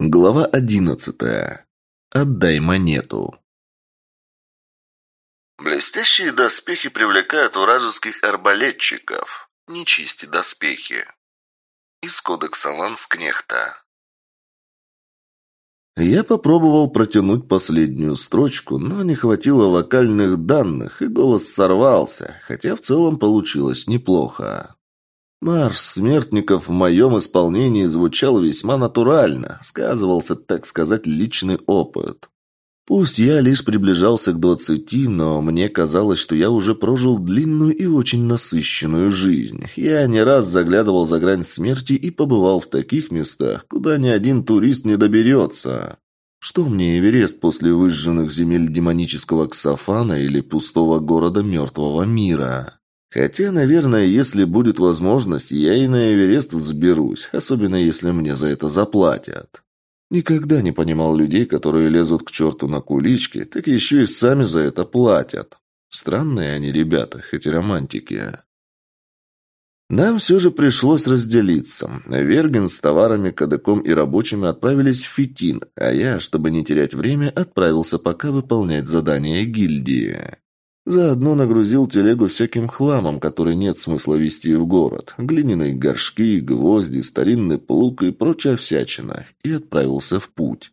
Глава одиннадцатая. Отдай монету. Блестящие доспехи привлекают вражеских арбалетчиков. Не чисти доспехи. Из кодекса Ланскнехта. Я попробовал протянуть последнюю строчку, но не хватило вокальных данных, и голос сорвался, хотя в целом получилось неплохо. Марш смертников в моем исполнении звучал весьма натурально, сказывался, так сказать, личный опыт. Пусть я лишь приближался к двадцати, но мне казалось, что я уже прожил длинную и очень насыщенную жизнь. Я не раз заглядывал за грань смерти и побывал в таких местах, куда ни один турист не доберется. Что мне Эверест после выжженных земель демонического Ксафана или пустого города мертвого мира? Хотя, наверное, если будет возможность, я и на Эверест взберусь, особенно если мне за это заплатят. Никогда не понимал людей, которые лезут к черту на кулички, так еще и сами за это платят. Странные они ребята, хоть и романтики. Нам все же пришлось разделиться. Верген с товарами, кадыком и рабочими отправились в Фитин, а я, чтобы не терять время, отправился пока выполнять задание гильдии. Заодно нагрузил телегу всяким хламом, который нет смысла везти в город. Глиняные горшки, гвозди, старинный плуг и прочая всячина. И отправился в путь.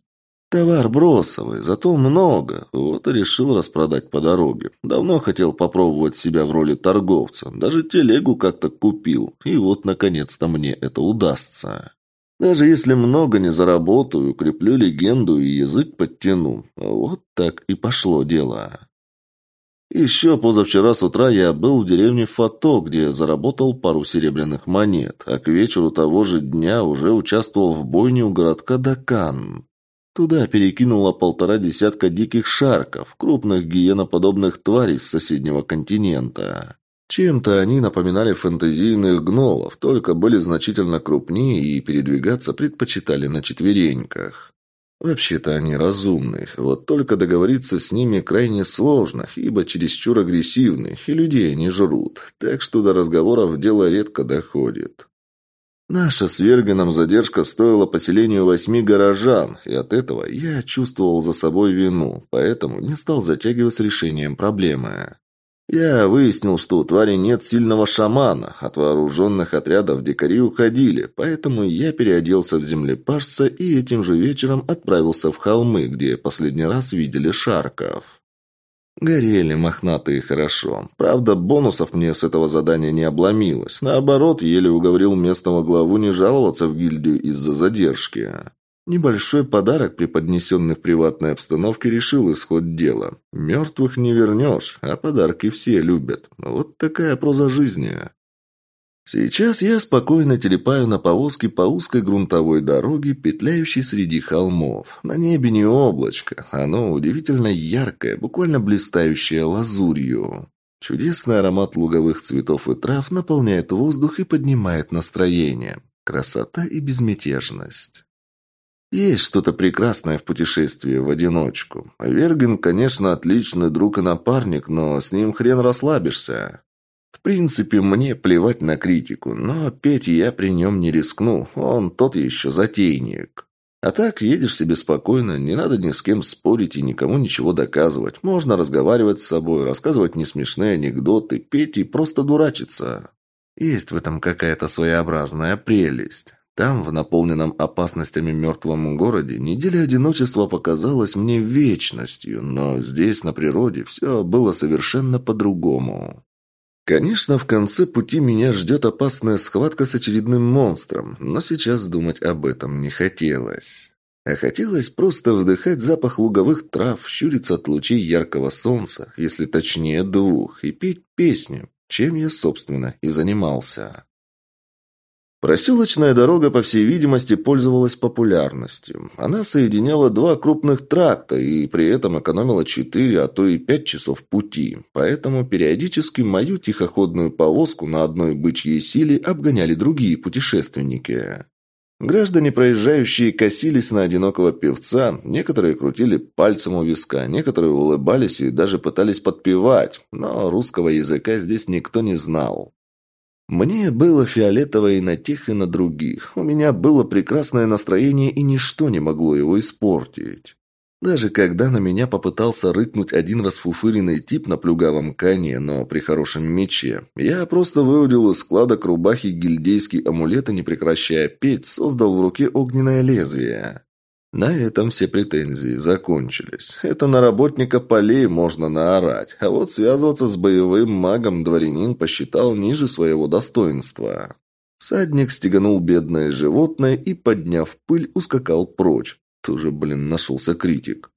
Товар бросовый, зато много. Вот и решил распродать по дороге. Давно хотел попробовать себя в роли торговца. Даже телегу как-то купил. И вот, наконец-то, мне это удастся. Даже если много не заработаю, укреплю легенду и язык подтяну. Вот так и пошло дело. Еще позавчера с утра я был в деревне Фато, где заработал пару серебряных монет, а к вечеру того же дня уже участвовал в бойне у городка Дакан. Туда перекинуло полтора десятка диких шарков, крупных гиеноподобных тварей с соседнего континента. Чем-то они напоминали фэнтезийных гнолов, только были значительно крупнее и передвигаться предпочитали на четвереньках. Вообще-то они разумны, вот только договориться с ними крайне сложно, ибо чересчур агрессивны, и людей они жрут, так что до разговоров дело редко доходит. Наша с Вергеном задержка стоила поселению восьми горожан, и от этого я чувствовал за собой вину, поэтому не стал затягивать с решением проблемы. Я выяснил, что у твари нет сильного шамана, от вооруженных отрядов дикари уходили, поэтому я переоделся в землепашца и этим же вечером отправился в холмы, где последний раз видели шарков. Горели мохнатые хорошо. Правда, бонусов мне с этого задания не обломилось. Наоборот, еле уговорил местного главу не жаловаться в гильдию из-за задержки. Небольшой подарок, преподнесенный в приватной обстановке, решил исход дела. Мертвых не вернешь, а подарки все любят. Вот такая проза жизни. Сейчас я спокойно телепаю на повозке по узкой грунтовой дороге, петляющей среди холмов. На небе не облачко, оно удивительно яркое, буквально блистающее лазурью. Чудесный аромат луговых цветов и трав наполняет воздух и поднимает настроение. Красота и безмятежность. Есть что-то прекрасное в путешествии в одиночку. Верген, конечно, отличный друг и напарник, но с ним хрен расслабишься. В принципе, мне плевать на критику, но петь я при нем не рискну, он тот еще затейник. А так, едешь себе спокойно, не надо ни с кем спорить и никому ничего доказывать. Можно разговаривать с собой, рассказывать несмешные анекдоты, петь и просто дурачиться. Есть в этом какая-то своеобразная прелесть. Там, в наполненном опасностями мертвом городе, неделя одиночества показалась мне вечностью, но здесь, на природе, все было совершенно по-другому. Конечно, в конце пути меня ждет опасная схватка с очередным монстром, но сейчас думать об этом не хотелось. А хотелось просто вдыхать запах луговых трав, щуриться от лучей яркого солнца, если точнее двух, и петь песню, чем я, собственно, и занимался. Проселочная дорога, по всей видимости, пользовалась популярностью. Она соединяла два крупных тракта и при этом экономила четыре, а то и пять часов пути. Поэтому периодически мою тихоходную повозку на одной бычьей силе обгоняли другие путешественники. Граждане, проезжающие, косились на одинокого певца, некоторые крутили пальцем у виска, некоторые улыбались и даже пытались подпевать, но русского языка здесь никто не знал. Мне было фиолетово и на тех, и на других. У меня было прекрасное настроение, и ничто не могло его испортить. Даже когда на меня попытался рыкнуть один расфуфыренный тип на плюгавом коне, но при хорошем мече, я просто выудил из складок рубахи гильдейский амулет и, не прекращая петь, создал в руке огненное лезвие. На этом все претензии закончились. Это на работника полей можно наорать, а вот связываться с боевым магом дворянин посчитал ниже своего достоинства. Садник стеганул бедное животное и, подняв пыль, ускакал прочь. Тоже, блин, нашелся критик.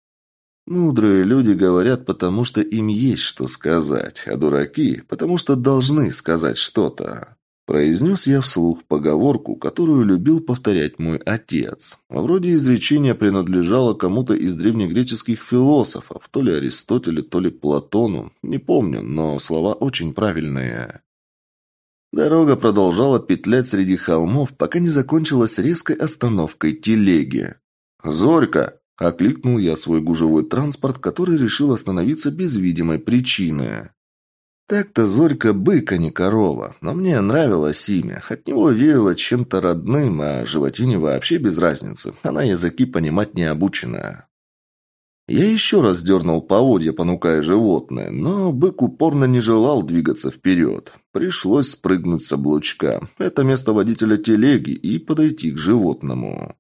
Мудрые люди говорят, потому что им есть что сказать, а дураки, потому что должны сказать что-то. Произнес я вслух поговорку, которую любил повторять мой отец. Вроде изречения принадлежало кому-то из древнегреческих философов, то ли Аристотелю, то ли Платону, не помню, но слова очень правильные. Дорога продолжала петлять среди холмов, пока не закончилась резкой остановкой телеги. «Зорька!» – окликнул я свой гужевой транспорт, который решил остановиться без видимой причины. Так-то Зорька бык, а не корова, но мне нравилось имя. От него веяло чем-то родным, а животине вообще без разницы. Она языки понимать не обучена. Я еще раз дернул поводья, понукая животное, но бык упорно не желал двигаться вперед. Пришлось спрыгнуть с облучка. Это место водителя телеги и подойти к животному.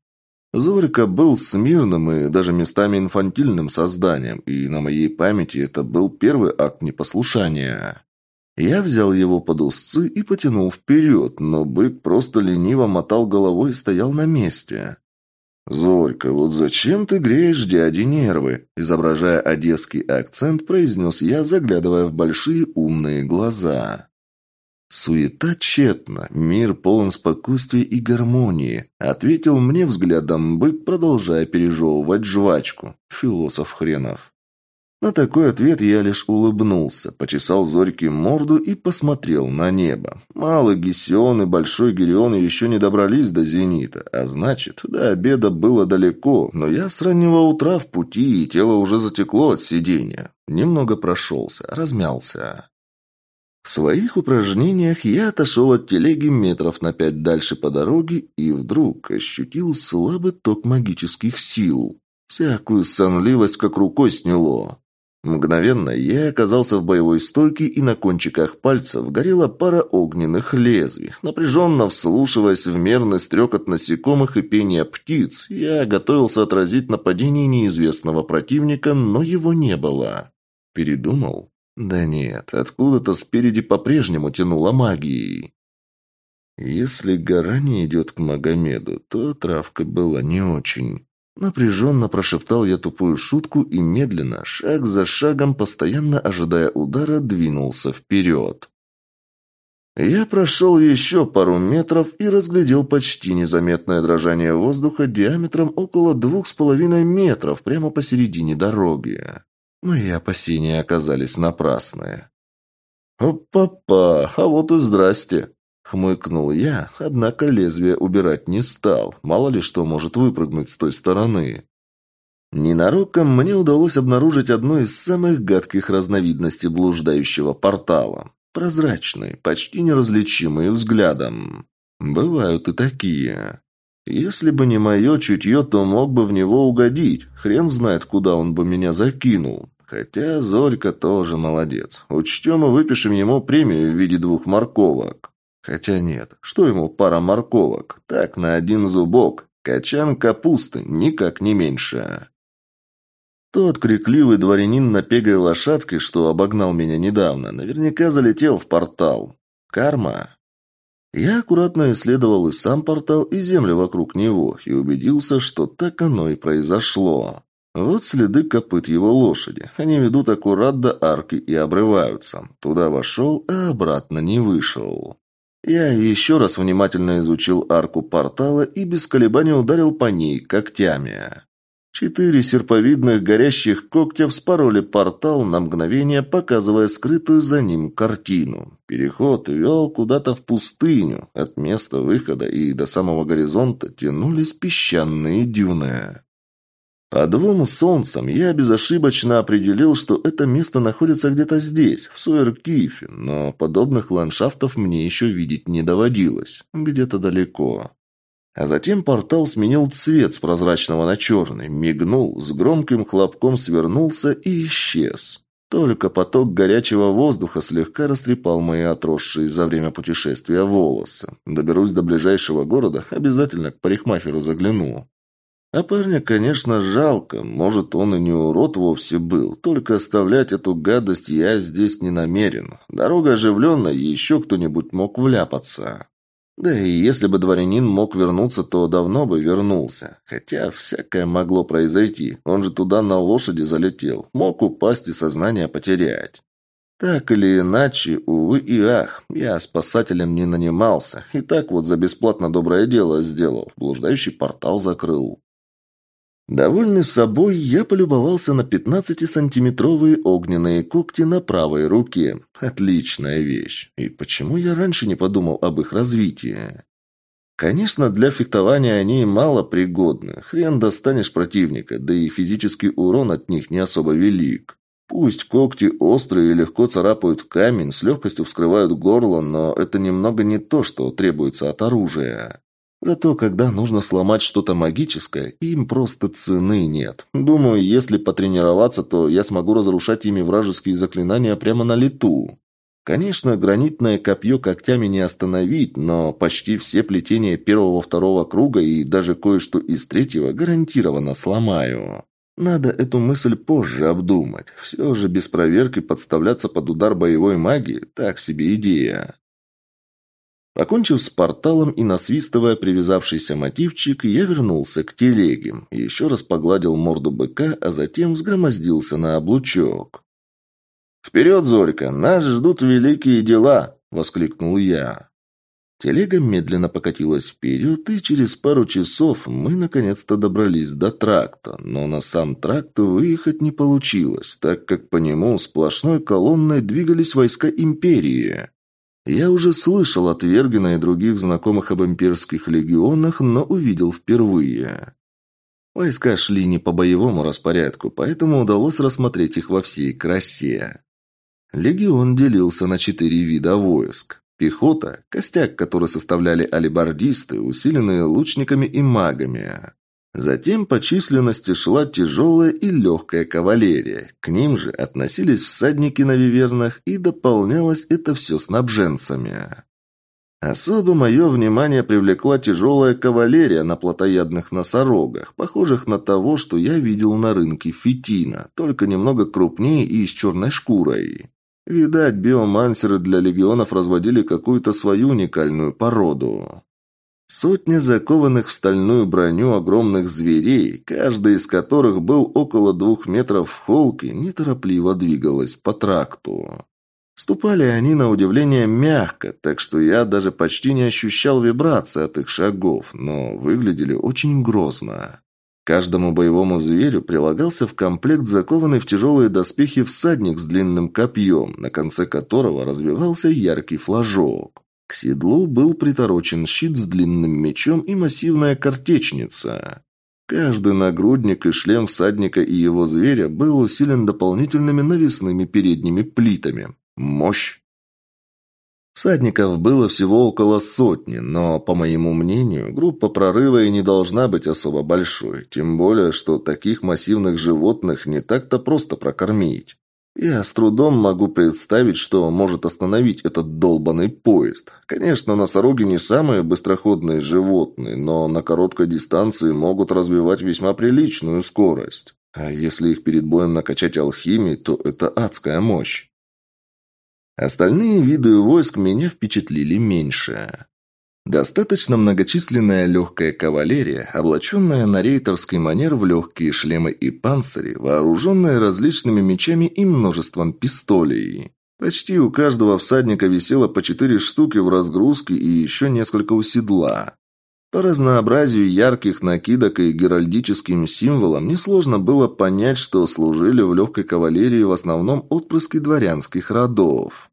Зорька был смирным и даже местами инфантильным созданием, и на моей памяти это был первый акт непослушания. Я взял его под узцы и потянул вперед, но бык просто лениво мотал головой и стоял на месте. «Зорька, вот зачем ты греешь дяде нервы?» Изображая одесский акцент, произнес я, заглядывая в большие умные глаза. «Суета тщетна, мир полон спокойствия и гармонии», ответил мне взглядом бык, продолжая пережевывать жвачку. Философ хренов. На такой ответ я лишь улыбнулся, почесал Зорьке морду и посмотрел на небо. Малый Гесион и Большой Герион еще не добрались до зенита, а значит, до обеда было далеко, но я с раннего утра в пути, и тело уже затекло от сидения. Немного прошелся, размялся. В своих упражнениях я отошел от телеги метров на пять дальше по дороге и вдруг ощутил слабый ток магических сил. Всякую сонливость как рукой сняло. Мгновенно я оказался в боевой стойке, и на кончиках пальцев горела пара огненных лезвий. Напряженно вслушиваясь в мерный стрекот насекомых и пение птиц, я готовился отразить нападение неизвестного противника, но его не было. Передумал? Да нет, откуда-то спереди по-прежнему тянуло магией. Если гора не идет к Магомеду, то травка была не очень. Напряженно прошептал я тупую шутку и медленно, шаг за шагом, постоянно ожидая удара, двинулся вперед. Я прошел еще пару метров и разглядел почти незаметное дрожание воздуха диаметром около двух с половиной метров прямо посередине дороги. Мои опасения оказались напрасные. «Опа-па, а вот и здрасте!» Хмыкнул я, однако лезвие убирать не стал. Мало ли что может выпрыгнуть с той стороны. Ненароком мне удалось обнаружить одну из самых гадких разновидностей блуждающего портала. Прозрачный, почти неразличимый взглядом. Бывают и такие. Если бы не мое чутье, то мог бы в него угодить. Хрен знает, куда он бы меня закинул. Хотя Зорька тоже молодец. Учтем и выпишем ему премию в виде двух морковок. Хотя нет, что ему пара морковок? Так, на один зубок. Качан капусты, никак не меньше. Тот крикливый дворянин на пегой лошадке, что обогнал меня недавно, наверняка залетел в портал. Карма. Я аккуратно исследовал и сам портал, и землю вокруг него, и убедился, что так оно и произошло. Вот следы копыт его лошади. Они ведут аккурат до арки и обрываются. Туда вошел, а обратно не вышел. Я еще раз внимательно изучил арку портала и без колебаний ударил по ней когтями. Четыре серповидных горящих когтя вспороли портал на мгновение, показывая скрытую за ним картину. Переход вел куда-то в пустыню. От места выхода и до самого горизонта тянулись песчаные дюны. По двум солнцам я безошибочно определил, что это место находится где-то здесь, в Суэркифе, но подобных ландшафтов мне еще видеть не доводилось, где-то далеко. А затем портал сменил цвет с прозрачного на черный, мигнул, с громким хлопком свернулся и исчез. Только поток горячего воздуха слегка растрепал мои отросшие за время путешествия волосы. Доберусь до ближайшего города, обязательно к парикмахеру загляну. А парня, конечно, жалко. Может, он и не урод вовсе был. Только оставлять эту гадость я здесь не намерен. Дорога оживленная, еще кто-нибудь мог вляпаться. Да и если бы дворянин мог вернуться, то давно бы вернулся. Хотя всякое могло произойти. Он же туда на лошади залетел. Мог упасть и сознание потерять. Так или иначе, увы и ах, я спасателем не нанимался. И так вот за бесплатно доброе дело сделал. Блуждающий портал закрыл. Довольный собой, я полюбовался на 15-сантиметровые огненные когти на правой руке. Отличная вещь. И почему я раньше не подумал об их развитии? Конечно, для фехтования они мало пригодны. Хрен достанешь противника, да и физический урон от них не особо велик. Пусть когти острые и легко царапают камень, с легкостью вскрывают горло, но это немного не то, что требуется от оружия. Зато когда нужно сломать что-то магическое, им просто цены нет. Думаю, если потренироваться, то я смогу разрушать ими вражеские заклинания прямо на лету. Конечно, гранитное копье когтями не остановить, но почти все плетения первого-второго круга и даже кое-что из третьего гарантированно сломаю. Надо эту мысль позже обдумать. Все же без проверки подставляться под удар боевой магии – так себе идея. Покончив с порталом и насвистывая привязавшийся мотивчик, я вернулся к телеге, еще раз погладил морду быка, а затем взгромоздился на облучок. «Вперед, Зорька! Нас ждут великие дела!» – воскликнул я. Телега медленно покатилась вперед, и через пару часов мы наконец-то добрались до тракта, но на сам тракт выехать не получилось, так как по нему сплошной колонной двигались войска Империи. Я уже слышал от Вергина и других знакомых об имперских легионах, но увидел впервые. Войска шли не по боевому распорядку, поэтому удалось рассмотреть их во всей красе. Легион делился на четыре вида войск. Пехота – костяк, который составляли алибардисты, усиленные лучниками и магами. Затем по численности шла тяжелая и легкая кавалерия. К ним же относились всадники на вивернах, и дополнялось это все снабженцами. Особо мое внимание привлекла тяжелая кавалерия на плотоядных носорогах, похожих на того, что я видел на рынке Фитина, только немного крупнее и с черной шкурой. Видать, биомансеры для легионов разводили какую-то свою уникальную породу. Сотни закованных в стальную броню огромных зверей, каждый из которых был около двух метров в холке, неторопливо двигалась по тракту. Ступали они на удивление мягко, так что я даже почти не ощущал вибрации от их шагов, но выглядели очень грозно. Каждому боевому зверю прилагался в комплект закованный в тяжелые доспехи всадник с длинным копьем, на конце которого развивался яркий флажок. К седлу был приторочен щит с длинным мечом и массивная картечница. Каждый нагрудник и шлем всадника и его зверя был усилен дополнительными навесными передними плитами. Мощь! Всадников было всего около сотни, но, по моему мнению, группа прорыва и не должна быть особо большой, тем более, что таких массивных животных не так-то просто прокормить. Я с трудом могу представить, что может остановить этот долбанный поезд. Конечно, носороги не самые быстроходные животные, но на короткой дистанции могут развивать весьма приличную скорость. А если их перед боем накачать алхимией, то это адская мощь. Остальные виды войск меня впечатлили меньше. Достаточно многочисленная легкая кавалерия, облаченная на рейтерский манер в легкие шлемы и панцири, вооруженная различными мечами и множеством пистолей. Почти у каждого всадника висело по четыре штуки в разгрузке и еще несколько у седла. По разнообразию ярких накидок и геральдическим символам несложно было понять, что служили в легкой кавалерии в основном отпрыски дворянских родов.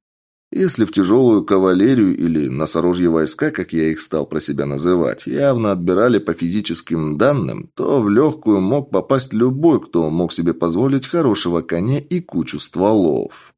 Если в тяжелую кавалерию или носорожье войска, как я их стал про себя называть, явно отбирали по физическим данным, то в легкую мог попасть любой, кто мог себе позволить хорошего коня и кучу стволов.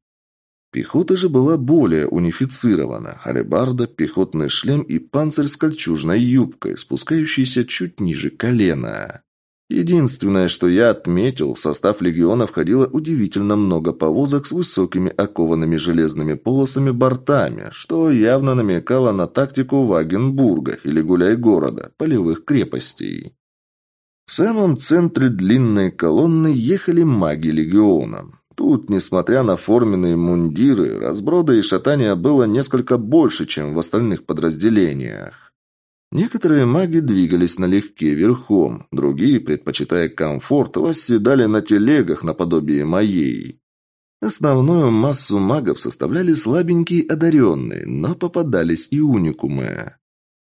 Пехота же была более унифицирована. Алебарда, пехотный шлем и панцирь с кольчужной юбкой, спускающийся чуть ниже колена. Единственное, что я отметил, в состав легиона входило удивительно много повозок с высокими окованными железными полосами бортами, что явно намекало на тактику Вагенбурга или Гуляй-города, полевых крепостей. В самом центре длинной колонны ехали маги легиона. Тут, несмотря на форменные мундиры, разброда и шатания было несколько больше, чем в остальных подразделениях. Некоторые маги двигались налегке верхом, другие, предпочитая комфорт, восседали на телегах наподобие моей. Основную массу магов составляли слабенькие одаренные, но попадались и уникумы.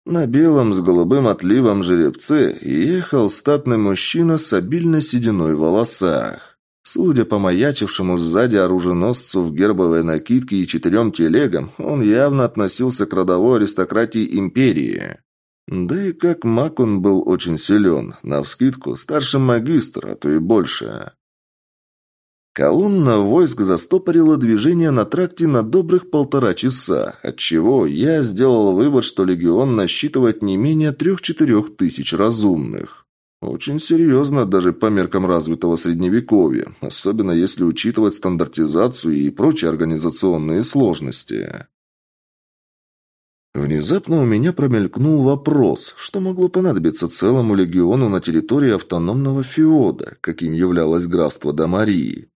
На белом с голубым отливом жеребце ехал статный мужчина с обильно сединой в волосах. Судя по маячившему сзади оруженосцу в гербовой накидке и четырем телегам, он явно относился к родовой аристократии империи. Да и как маг он был очень силен, навскидку старший магистр, а то и больше. Колонна войск застопорила движение на тракте на добрых полтора часа, отчего я сделал вывод, что легион насчитывает не менее трех-четырех тысяч разумных. Очень серьезно даже по меркам развитого средневековья, особенно если учитывать стандартизацию и прочие организационные сложности. Внезапно у меня промелькнул вопрос, что могло понадобиться целому легиону на территории автономного феода, каким являлось графство Дамарии.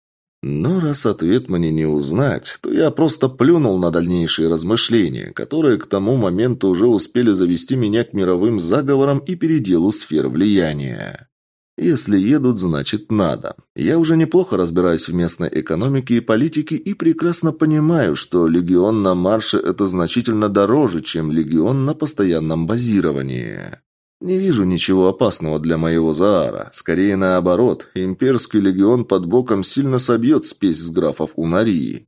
Но раз ответ мне не узнать, то я просто плюнул на дальнейшие размышления, которые к тому моменту уже успели завести меня к мировым заговорам и переделу сфер влияния. Если едут, значит надо. Я уже неплохо разбираюсь в местной экономике и политике и прекрасно понимаю, что легион на марше – это значительно дороже, чем легион на постоянном базировании. Не вижу ничего опасного для моего Заара. Скорее наоборот, имперский легион под боком сильно собьет спесь с графов Унарии.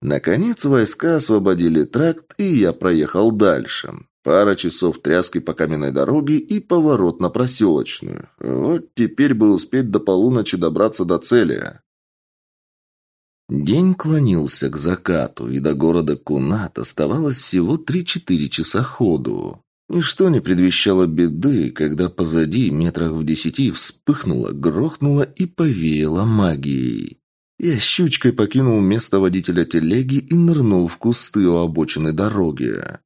Наконец войска освободили тракт, и я проехал дальше. Пара часов тряски по каменной дороге и поворот на проселочную. Вот теперь бы успеть до полуночи добраться до цели. День клонился к закату, и до города Кунат оставалось всего 3-4 часа ходу. Ничто не предвещало беды, когда позади, метрах в десяти, вспыхнуло, грохнуло и повеяло магией. Я щучкой покинул место водителя телеги и нырнул в кусты у обочины дороги.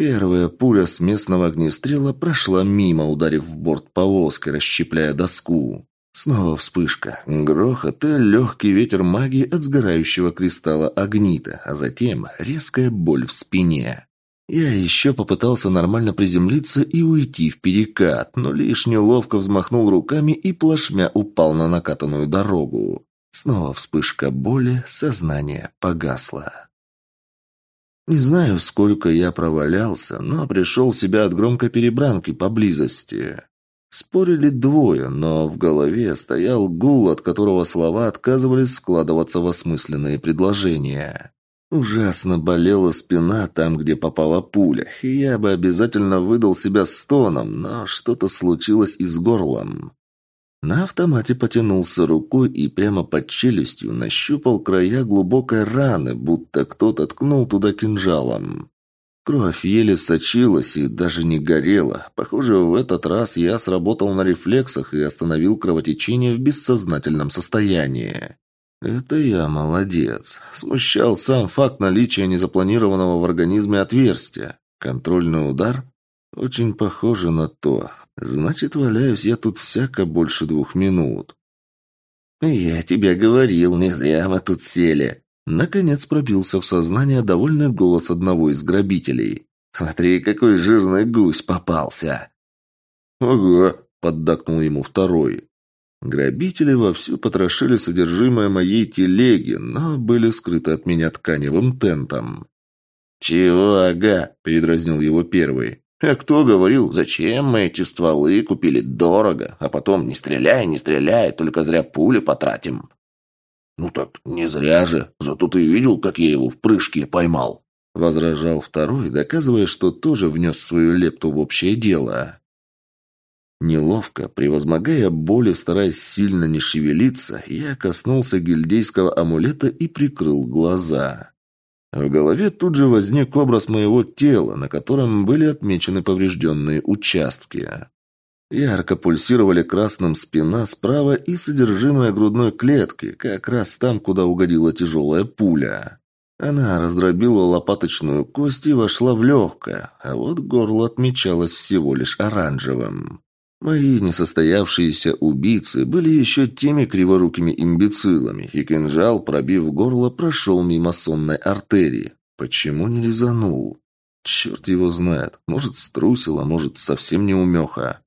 Первая пуля с местного огнестрела прошла мимо, ударив в борт повозки, расщепляя доску. Снова вспышка, грохот и легкий ветер магии от сгорающего кристалла огнита, а затем резкая боль в спине. Я еще попытался нормально приземлиться и уйти в перекат, но лишь неловко взмахнул руками и плашмя упал на накатанную дорогу. Снова вспышка боли, сознание погасло. Не знаю, сколько я провалялся, но пришел в себя от громкой перебранки поблизости. Спорили двое, но в голове стоял гул, от которого слова отказывались складываться в осмысленные предложения. Ужасно болела спина там, где попала пуля, и я бы обязательно выдал себя стоном, но что-то случилось и с горлом. На автомате потянулся рукой и прямо под челюстью нащупал края глубокой раны, будто кто-то ткнул туда кинжалом. Кровь еле сочилась и даже не горела. Похоже, в этот раз я сработал на рефлексах и остановил кровотечение в бессознательном состоянии. Это я молодец. Смущал сам факт наличия незапланированного в организме отверстия. Контрольный удар? Очень похоже на то. Значит, валяюсь я тут всяко больше двух минут. «Я тебе говорил, не зря мы тут сели». Наконец пробился в сознание довольный голос одного из грабителей. «Смотри, какой жирный гусь попался!» «Ага», — поддакнул ему второй. Грабители вовсю потрошили содержимое моей телеги, но были скрыты от меня тканевым тентом. «Чего, ага?» – передразнил его первый. А кто говорил, зачем мы эти стволы купили дорого, а потом не стреляй, не стреляй, только зря пули потратим. «Ну так не зря же. Зато ты видел, как я его в прыжке поймал?» Возражал второй, доказывая, что тоже внес свою лепту в общее дело. Неловко, превозмогая боли, стараясь сильно не шевелиться, я коснулся гильдейского амулета и прикрыл глаза. В голове тут же возник образ моего тела, на котором были отмечены поврежденные участки. Ярко пульсировали красным спина справа и содержимое грудной клетки, как раз там, куда угодила тяжелая пуля. Она раздробила лопаточную кость и вошла в легкое, а вот горло отмечалось всего лишь оранжевым. Мои несостоявшиеся убийцы были еще теми криворукими имбецилами, и кинжал, пробив горло, прошел мимо сонной артерии. Почему не резанул? Черт его знает. Может, струсил, а может, совсем не умеха.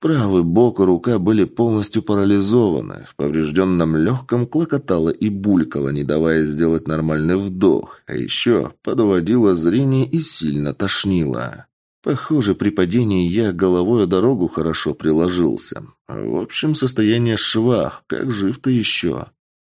Правый бок и рука были полностью парализованы. В поврежденном легком клокотало и булькало, не давая сделать нормальный вдох. А еще подводило зрение и сильно тошнило. Похоже, при падении я головой о дорогу хорошо приложился. В общем, состояние швах, как жив-то еще.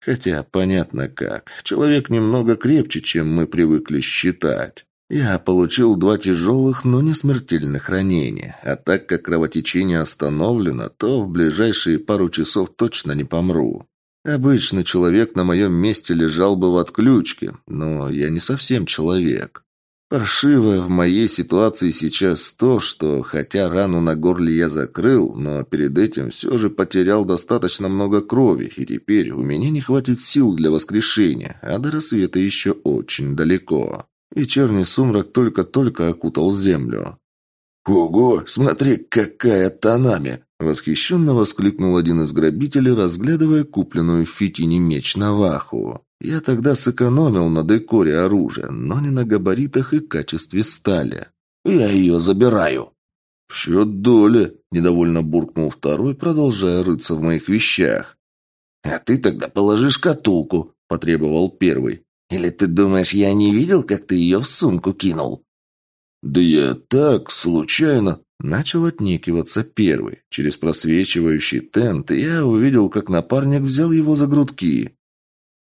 Хотя, понятно как. Человек немного крепче, чем мы привыкли считать. Я получил два тяжелых, но не смертельных ранения. А так как кровотечение остановлено, то в ближайшие пару часов точно не помру. Обычно человек на моем месте лежал бы в отключке, но я не совсем человек. Паршивое в моей ситуации сейчас то, что хотя рану на горле я закрыл, но перед этим все же потерял достаточно много крови, и теперь у меня не хватит сил для воскрешения, а до рассвета еще очень далеко. Вечерний сумрак только-только окутал землю. «Ого, смотри, какая тонами!» Восхищенно воскликнул один из грабителей, разглядывая купленную в Фитине меч Наваху. Я тогда сэкономил на декоре оружия, но не на габаритах и качестве стали. «Я ее забираю». «В счет доли», – недовольно буркнул второй, продолжая рыться в моих вещах. «А ты тогда положи шкатулку», – потребовал первый. «Или ты думаешь, я не видел, как ты ее в сумку кинул?» «Да я так, случайно», Начал отнекиваться первый. Через просвечивающий тент я увидел, как напарник взял его за грудки.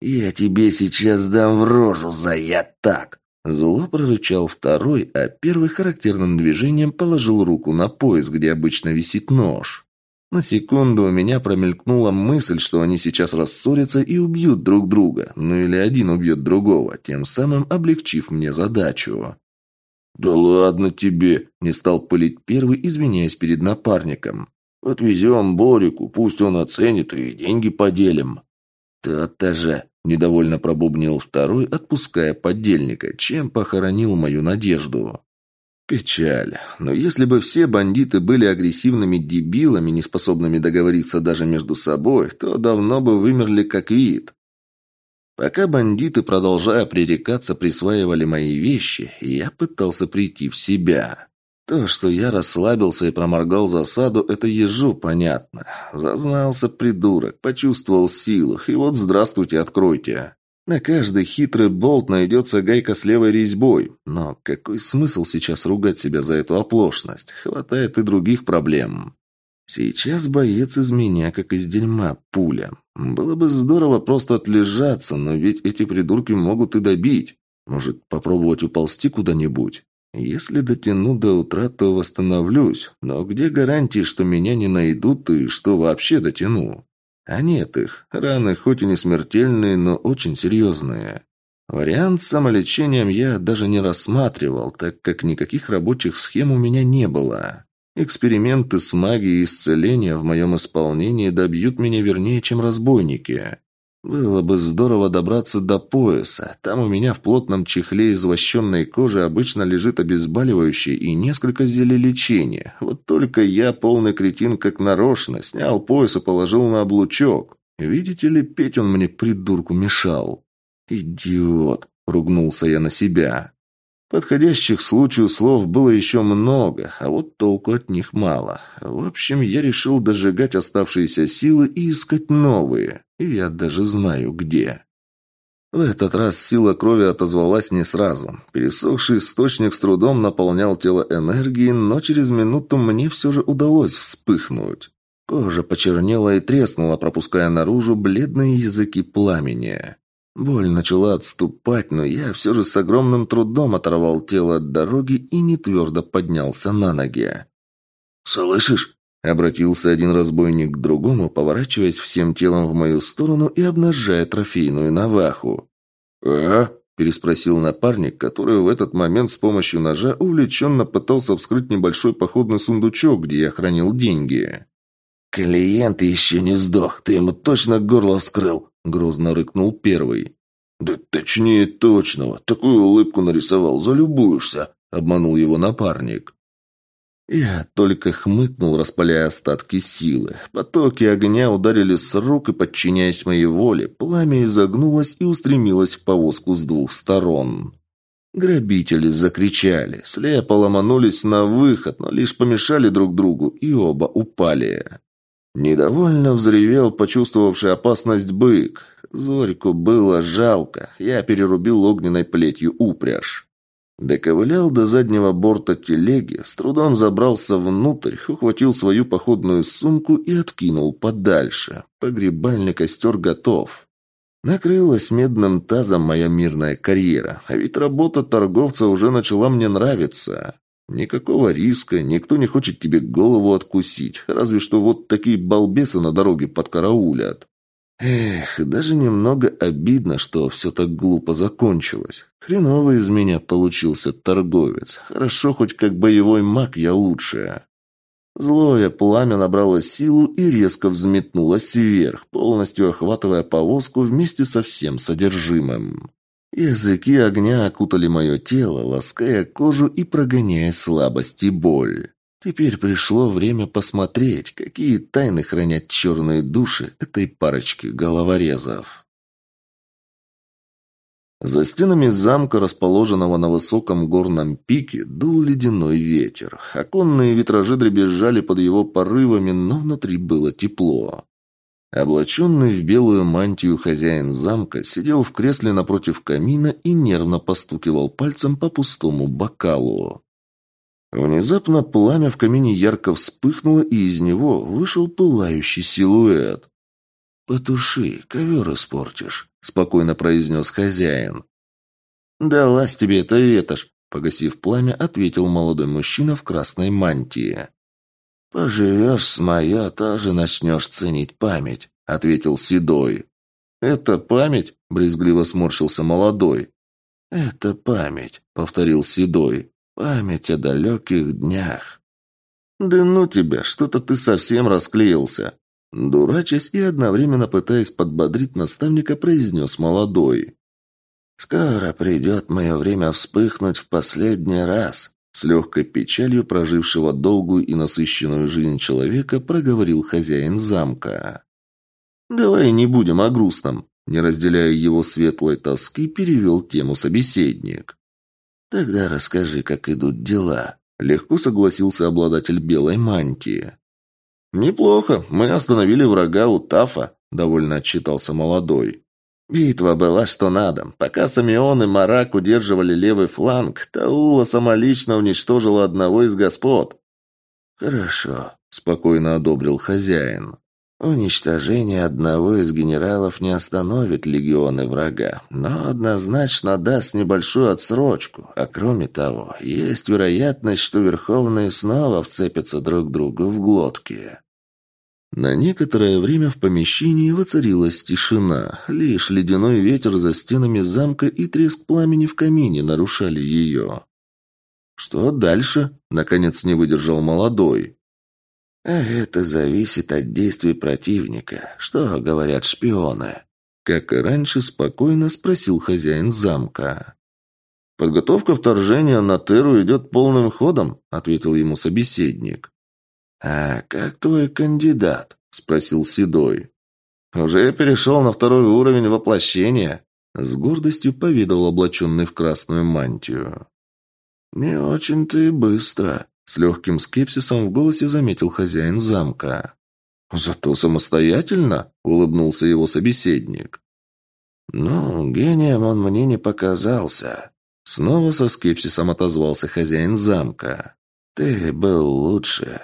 «Я тебе сейчас дам в рожу за я так!» Зло прорычал второй, а первый характерным движением положил руку на пояс, где обычно висит нож. На секунду у меня промелькнула мысль, что они сейчас рассорятся и убьют друг друга, ну или один убьет другого, тем самым облегчив мне задачу. «Да ладно тебе!» – не стал пылить первый, извиняясь перед напарником. «Отвезем Борику, пусть он оценит и деньги поделим». «То-то же!» – недовольно пробубнил второй, отпуская подельника, чем похоронил мою надежду. Печаль. Но если бы все бандиты были агрессивными дебилами, не способными договориться даже между собой, то давно бы вымерли как вид. Пока бандиты, продолжая пререкаться, присваивали мои вещи, я пытался прийти в себя. То, что я расслабился и проморгал засаду, это ежу понятно. Зазнался придурок, почувствовал силу, и вот здравствуйте, откройте. На каждый хитрый болт найдется гайка с левой резьбой. Но какой смысл сейчас ругать себя за эту оплошность? Хватает и других проблем. Сейчас боец из меня, как из дерьма, пуля. Было бы здорово просто отлежаться, но ведь эти придурки могут и добить. Может, попробовать уползти куда-нибудь? Если дотяну до утра, то восстановлюсь. Но где гарантии, что меня не найдут и что вообще дотяну? А нет их. Раны хоть и не смертельные, но очень серьезные. Вариант с самолечением я даже не рассматривал, так как никаких рабочих схем у меня не было. Эксперименты с магией исцеления в моем исполнении добьют меня вернее, чем разбойники. Было бы здорово добраться до пояса. Там у меня в плотном чехле из вощенной кожи обычно лежит обезболивающее и несколько зелий лечения. Вот только я, полный кретин, как нарочно, снял пояс и положил на облучок. Видите ли, петь он мне, придурку, мешал. «Идиот!» — ругнулся я на себя. Подходящих случаю слов было еще много, а вот толку от них мало. В общем, я решил дожигать оставшиеся силы и искать новые. И я даже знаю, где. В этот раз сила крови отозвалась не сразу. Пересохший источник с трудом наполнял тело энергией, но через минуту мне все же удалось вспыхнуть. Кожа почернела и треснула, пропуская наружу бледные языки пламени. Боль начала отступать, но я все же с огромным трудом оторвал тело от дороги и не твердо поднялся на ноги. «Слышишь?» — обратился один разбойник к другому, поворачиваясь всем телом в мою сторону и обнажая трофейную наваху. «А?» – переспросил напарник, который в этот момент с помощью ножа увлеченно пытался вскрыть небольшой походный сундучок, где я хранил деньги. «Клиент еще не сдох, ты ему точно горло вскрыл», — грозно рыкнул первый. «Да точнее точного, такую улыбку нарисовал, залюбуешься», — обманул его напарник. Я только хмыкнул, распаляя остатки силы. Потоки огня ударили с рук, и, подчиняясь моей воле, пламя изогнулось и устремилось в повозку с двух сторон. Грабители закричали, слепо ломанулись на выход, но лишь помешали друг другу, и оба упали. Недовольно взревел почувствовавший опасность бык. Зорьку было жалко. Я перерубил огненной плетью упряжь. Доковылял до заднего борта телеги, с трудом забрался внутрь, ухватил свою походную сумку и откинул подальше. Погребальный костер готов. Накрылась медным тазом моя мирная карьера, а ведь работа торговца уже начала мне нравиться. Никакого риска, никто не хочет тебе голову откусить, разве что вот такие балбесы на дороге подкараулят. Эх, даже немного обидно, что все так глупо закончилось. Хреново из меня получился торговец. Хорошо, хоть как боевой маг я лучшая. Злое пламя набрало силу и резко взметнулось вверх, полностью охватывая повозку вместе со всем содержимым. Языки огня окутали мое тело, лаская кожу и прогоняя слабость и боль. Теперь пришло время посмотреть, какие тайны хранят черные души этой парочки головорезов. За стенами замка, расположенного на высоком горном пике, дул ледяной ветер. Оконные витражи дребезжали под его порывами, но внутри было тепло. Облаченный в белую мантию хозяин замка сидел в кресле напротив камина и нервно постукивал пальцем по пустому бокалу. Внезапно пламя в камине ярко вспыхнуло, и из него вышел пылающий силуэт. «Потуши, ковер испортишь», — спокойно произнес хозяин. «Далась тебе эта ветошь», — погасив пламя, ответил молодой мужчина в красной мантии. «Поживешь с моя, тоже начнешь ценить память», — ответил Седой. «Это память?» — брезгливо сморщился молодой. «Это память», — повторил Седой. «Память о далеких днях». «Да ну тебя, что-то ты совсем расклеился!» Дурачась и одновременно пытаясь подбодрить наставника, произнес молодой. «Скоро придет мое время вспыхнуть в последний раз», с легкой печалью прожившего долгую и насыщенную жизнь человека проговорил хозяин замка. «Давай не будем о грустном», – не разделяя его светлой тоски, перевел тему собеседник. «Тогда расскажи, как идут дела», – легко согласился обладатель белой мантии. «Неплохо. Мы остановили врага у Тафа», – довольно отчитался молодой. Битва была что надо. Пока Самион и Марак удерживали левый фланг, Таула самолично уничтожила одного из господ. «Хорошо», — спокойно одобрил хозяин. «Уничтожение одного из генералов не остановит легионы врага, но однозначно даст небольшую отсрочку. А кроме того, есть вероятность, что верховные снова вцепятся друг другу в глотки». На некоторое время в помещении воцарилась тишина. Лишь ледяной ветер за стенами замка и треск пламени в камине нарушали ее. «Что дальше?» – наконец не выдержал молодой. «А это зависит от действий противника. Что говорят шпионы?» Как и раньше, спокойно спросил хозяин замка. «Подготовка вторжения на Теру идет полным ходом», – ответил ему собеседник. «А как твой кандидат?» – спросил Седой. «Уже перешел на второй уровень воплощения», – с гордостью поведал облаченный в красную мантию. «Не очень ты быстро», – с легким скепсисом в голосе заметил хозяин замка. «Зато самостоятельно», – улыбнулся его собеседник. «Ну, гением он мне не показался», – снова со скепсисом отозвался хозяин замка. «Ты был лучше».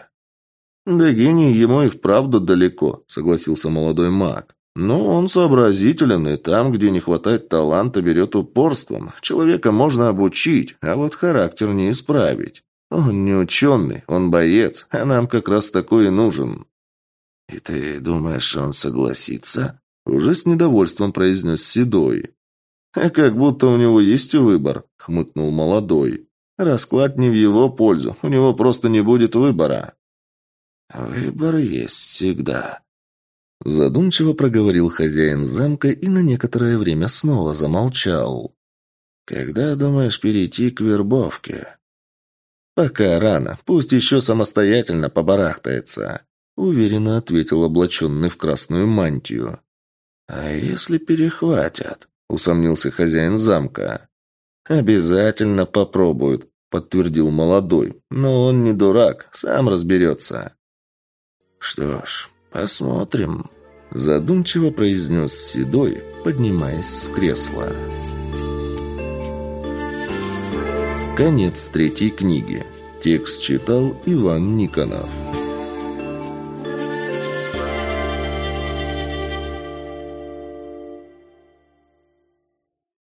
«Да гений ему и вправду далеко», — согласился молодой маг. «Но он сообразителен, и там, где не хватает таланта, берет упорством. Человека можно обучить, а вот характер не исправить. Он не ученый, он боец, а нам как раз такой и нужен». «И ты думаешь, он согласится?» Уже с недовольством произнес Седой. «А как будто у него есть выбор», — хмыкнул молодой. «Расклад не в его пользу, у него просто не будет выбора». «Выбор есть всегда», — задумчиво проговорил хозяин замка и на некоторое время снова замолчал. «Когда думаешь перейти к вербовке?» «Пока рано, пусть еще самостоятельно побарахтается», — уверенно ответил облаченный в красную мантию. «А если перехватят?» — усомнился хозяин замка. «Обязательно попробуют», — подтвердил молодой. «Но он не дурак, сам разберется». «Что ж, посмотрим», — задумчиво произнес Седой, поднимаясь с кресла. Конец третьей книги. Текст читал Иван Никонов.